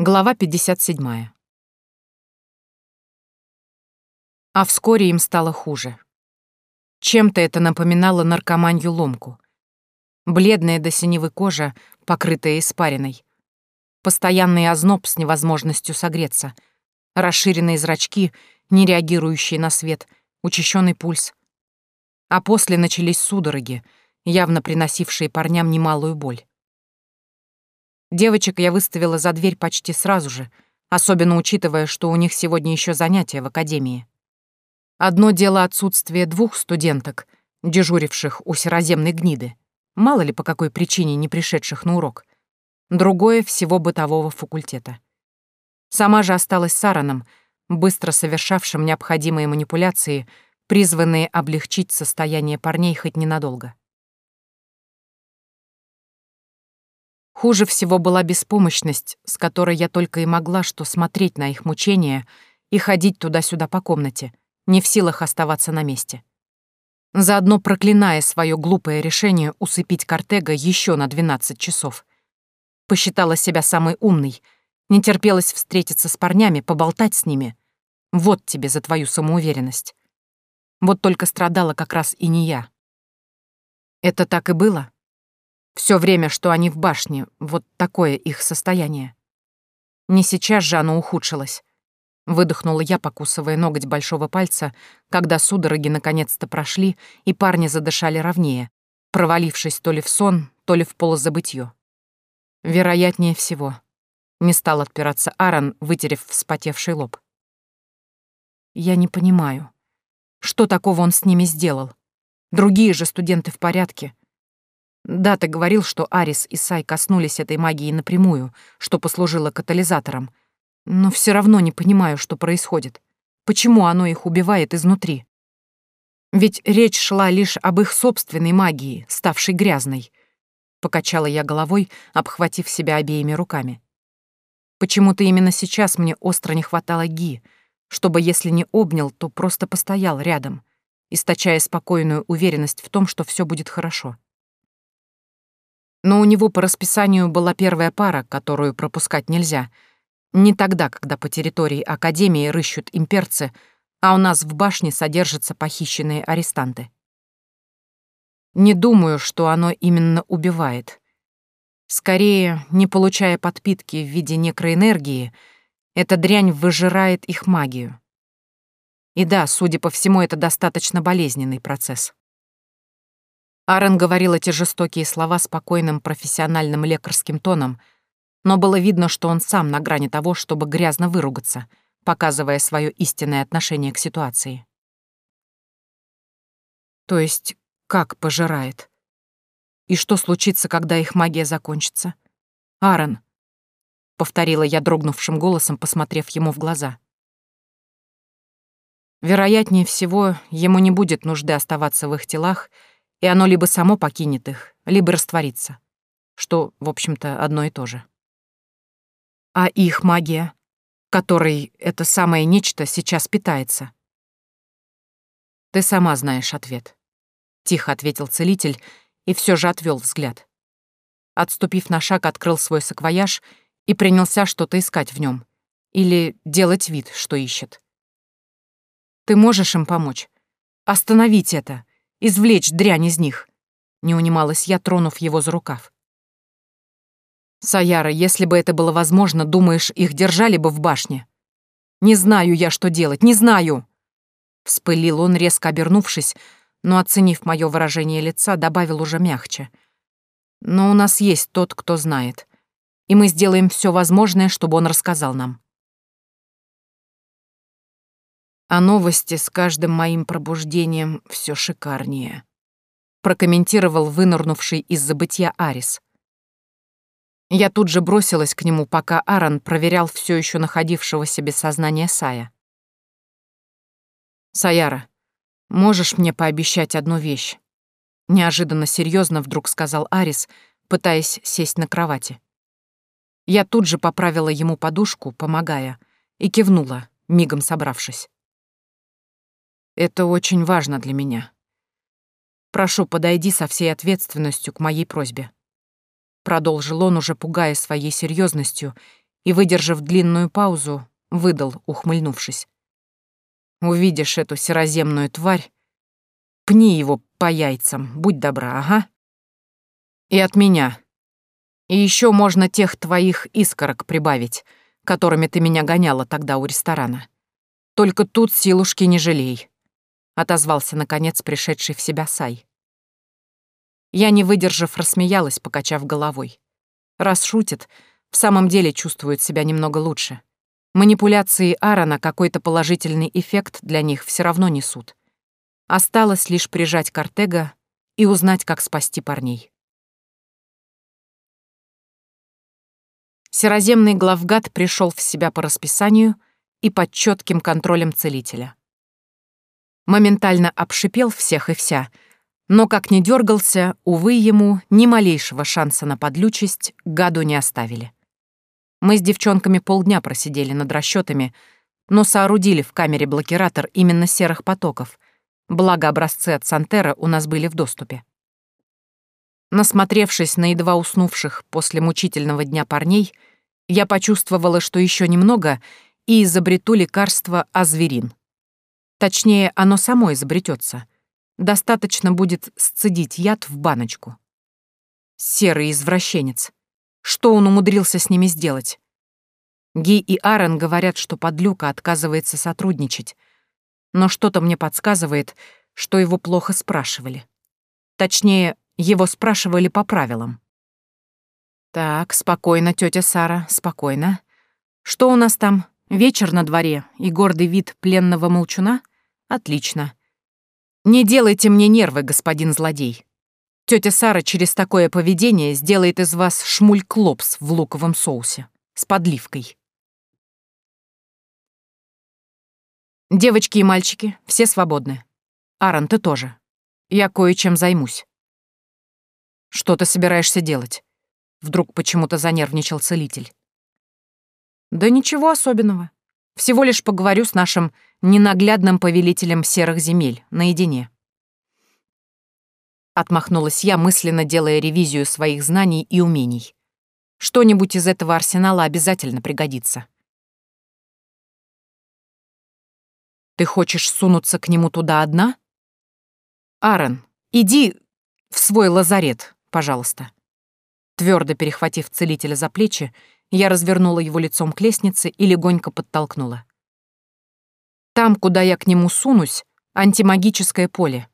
Глава 57. А вскоре им стало хуже. Чем-то это напоминало наркоманью ломку. Бледная до синевы кожа, покрытая испариной. Постоянный озноб с невозможностью согреться. Расширенные зрачки, не реагирующие на свет, учащенный пульс. А после начались судороги, явно приносившие парням немалую боль. Девочек я выставила за дверь почти сразу же, особенно учитывая, что у них сегодня еще занятия в академии. Одно дело отсутствие двух студенток, дежуривших у сероземной гниды, мало ли по какой причине не пришедших на урок. Другое — всего бытового факультета. Сама же осталась с Аароном, быстро совершавшим необходимые манипуляции, призванные облегчить состояние парней хоть ненадолго. Хуже всего была беспомощность, с которой я только и могла что смотреть на их мучения и ходить туда-сюда по комнате, не в силах оставаться на месте. Заодно проклиная свое глупое решение усыпить Кортега еще на 12 часов. Посчитала себя самой умной, не терпелась встретиться с парнями, поболтать с ними. Вот тебе за твою самоуверенность. Вот только страдала как раз и не я. Это так и было? Все время, что они в башне, вот такое их состояние. Не сейчас же оно ухудшилось. Выдохнула я, покусывая ноготь большого пальца, когда судороги наконец-то прошли, и парни задышали ровнее, провалившись то ли в сон, то ли в полузабытье. Вероятнее всего. Не стал отпираться Аарон, вытерев вспотевший лоб. Я не понимаю. Что такого он с ними сделал? Другие же студенты в порядке. Да, ты говорил, что Арис и Сай коснулись этой магии напрямую, что послужило катализатором. Но все равно не понимаю, что происходит. Почему оно их убивает изнутри? Ведь речь шла лишь об их собственной магии, ставшей грязной. Покачала я головой, обхватив себя обеими руками. Почему-то именно сейчас мне остро не хватало Ги, чтобы, если не обнял, то просто постоял рядом, источая спокойную уверенность в том, что все будет хорошо. Но у него по расписанию была первая пара, которую пропускать нельзя. Не тогда, когда по территории Академии рыщут имперцы, а у нас в башне содержатся похищенные арестанты. Не думаю, что оно именно убивает. Скорее, не получая подпитки в виде некроэнергии, эта дрянь выжирает их магию. И да, судя по всему, это достаточно болезненный процесс. Аарон говорил эти жестокие слова спокойным профессиональным лекарским тоном, но было видно, что он сам на грани того, чтобы грязно выругаться, показывая свое истинное отношение к ситуации. То есть, как пожирает? И что случится, когда их магия закончится? Аарон, — повторила я дрогнувшим голосом, посмотрев ему в глаза. Вероятнее всего, ему не будет нужды оставаться в их телах, и оно либо само покинет их, либо растворится, что, в общем-то, одно и то же. А их магия, которой это самое нечто сейчас питается? Ты сама знаешь ответ. Тихо ответил целитель и все же отвел взгляд. Отступив на шаг, открыл свой саквояж и принялся что-то искать в нем. Или делать вид, что ищет. Ты можешь им помочь? Остановить это извлечь дрянь из них. Не унималась я, тронув его за рукав. «Саяра, если бы это было возможно, думаешь, их держали бы в башне? Не знаю я, что делать, не знаю!» Вспылил он, резко обернувшись, но, оценив мое выражение лица, добавил уже мягче. «Но у нас есть тот, кто знает, и мы сделаем все возможное, чтобы он рассказал нам». А новости с каждым моим пробуждением все шикарнее. Прокомментировал вынырнувший из забытья Арис. Я тут же бросилась к нему, пока Аарон проверял все еще находившегося без сознания Сая. «Саяра, можешь мне пообещать одну вещь?» Неожиданно серьезно вдруг сказал Арис, пытаясь сесть на кровати. Я тут же поправила ему подушку, помогая, и кивнула, мигом собравшись. Это очень важно для меня. Прошу, подойди со всей ответственностью к моей просьбе. Продолжил он, уже пугая своей серьезностью и, выдержав длинную паузу, выдал, ухмыльнувшись. «Увидишь эту сероземную тварь, пни его по яйцам, будь добра, ага. И от меня. И еще можно тех твоих искорок прибавить, которыми ты меня гоняла тогда у ресторана. Только тут силушки не жалей», — отозвался, наконец, пришедший в себя Сай. Я, не выдержав, рассмеялась, покачав головой. Раз шутит, в самом деле чувствует себя немного лучше. Манипуляции Аарона какой-то положительный эффект для них все равно несут. Осталось лишь прижать Картега и узнать, как спасти парней. Сероземный главгад пришел в себя по расписанию и под четким контролем целителя. Моментально обшипел всех и вся — но как ни дергался, увы, ему ни малейшего шанса на подлючесть гаду не оставили. Мы с девчонками полдня просидели над расчетами, но соорудили в камере блокиратор именно серых потоков, благо образцы от Сантера у нас были в доступе. Насмотревшись на едва уснувших после мучительного дня парней, я почувствовала, что еще немного, и изобрету лекарство азверин. Точнее, оно само изобретется — Достаточно будет сцедить яд в баночку. Серый извращенец. Что он умудрился с ними сделать? Ги и Аарон говорят, что подлюка отказывается сотрудничать. Но что-то мне подсказывает, что его плохо спрашивали. Точнее, его спрашивали по правилам. Так, спокойно, тетя Сара, спокойно. Что у нас там? Вечер на дворе и гордый вид пленного молчуна? Отлично. Не делайте мне нервы, господин злодей. Тетя Сара через такое поведение сделает из вас шмуль-клопс в луковом соусе с подливкой. Девочки и мальчики, все свободны. Аарон, ты тоже. Я кое-чем займусь. Что ты собираешься делать? Вдруг почему-то занервничал целитель. Да ничего особенного. Всего лишь поговорю с нашим ненаглядным повелителем серых земель наедине. Отмахнулась я, мысленно делая ревизию своих знаний и умений. Что-нибудь из этого арсенала обязательно пригодится. Ты хочешь сунуться к нему туда одна? Аарон, иди в свой лазарет, пожалуйста. Твердо перехватив целителя за плечи, я развернула его лицом к лестнице и легонько подтолкнула. Там, куда я к нему сунусь, антимагическое поле.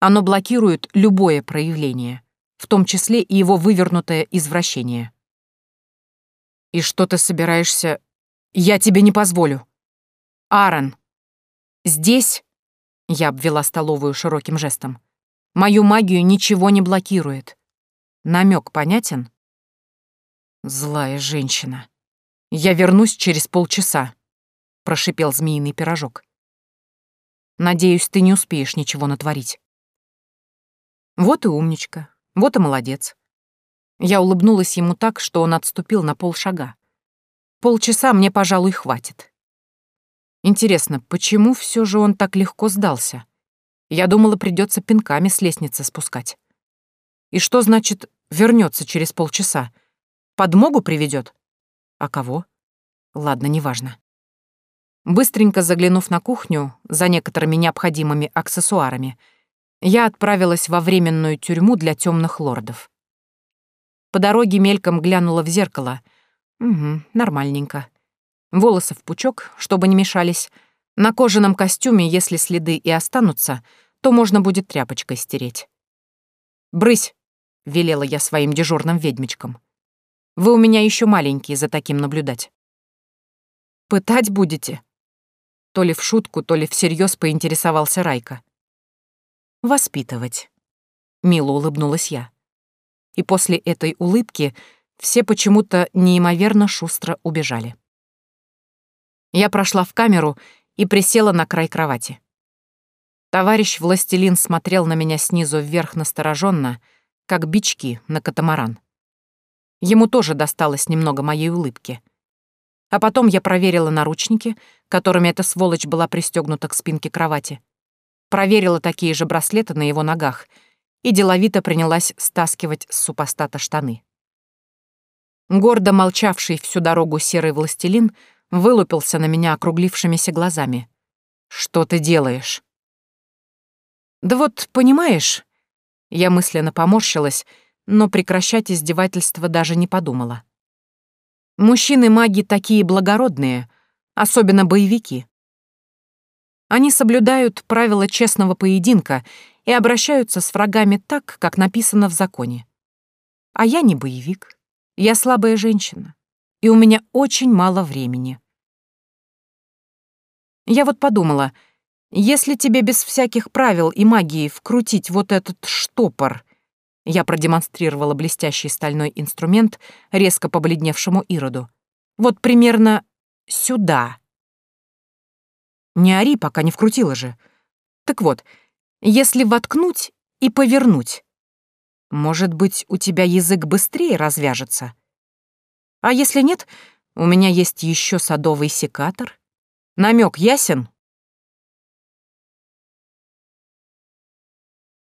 Оно блокирует любое проявление, в том числе и его вывернутое извращение. И что ты собираешься... Я тебе не позволю. Аарон, здесь... Я обвела столовую широким жестом. Мою магию ничего не блокирует. Намек понятен? Злая женщина. Я вернусь через полчаса, прошипел змеиный пирожок. Надеюсь, ты не успеешь ничего натворить. Вот и умничка, вот и молодец. Я улыбнулась ему так, что он отступил на полшага. Полчаса мне, пожалуй, хватит. Интересно, почему все же он так легко сдался? Я думала, придется пинками с лестницы спускать. И что значит вернется через полчаса? Подмогу приведет? А кого? Ладно, неважно. Быстренько заглянув на кухню за некоторыми необходимыми аксессуарами, я отправилась во временную тюрьму для темных лордов. По дороге мельком глянула в зеркало. Угу, нормальненько. Волосы в пучок, чтобы не мешались. На кожаном костюме, если следы и останутся, то можно будет тряпочкой стереть. «Брысь!» — велела я своим дежурным ведьмичкам. Вы у меня еще маленькие за таким наблюдать. Пытать будете? То ли в шутку, то ли всерьез поинтересовался Райка. Воспитывать. Мило улыбнулась я. И после этой улыбки все почему-то неимоверно шустро убежали. Я прошла в камеру и присела на край кровати. Товарищ Властелин смотрел на меня снизу вверх настороженно, как бички на катамаран. Ему тоже досталось немного моей улыбки. А потом я проверила наручники, которыми эта сволочь была пристегнута к спинке кровати. Проверила такие же браслеты на его ногах и деловито принялась стаскивать с супостата штаны. Гордо молчавший всю дорогу серый властелин вылупился на меня округлившимися глазами. «Что ты делаешь?» «Да вот, понимаешь...» Я мысленно поморщилась, но прекращать издевательство даже не подумала. Мужчины-маги такие благородные, особенно боевики. Они соблюдают правила честного поединка и обращаются с врагами так, как написано в законе. А я не боевик. Я слабая женщина, и у меня очень мало времени. Я вот подумала, если тебе без всяких правил и магии вкрутить вот этот штопор, я продемонстрировала блестящий стальной инструмент резко побледневшему Ироду, вот примерно сюда. Не ори, пока не вкрутила же. Так вот, если воткнуть и повернуть, может быть, у тебя язык быстрее развяжется? А если нет, у меня есть еще садовый секатор. Намек ясен?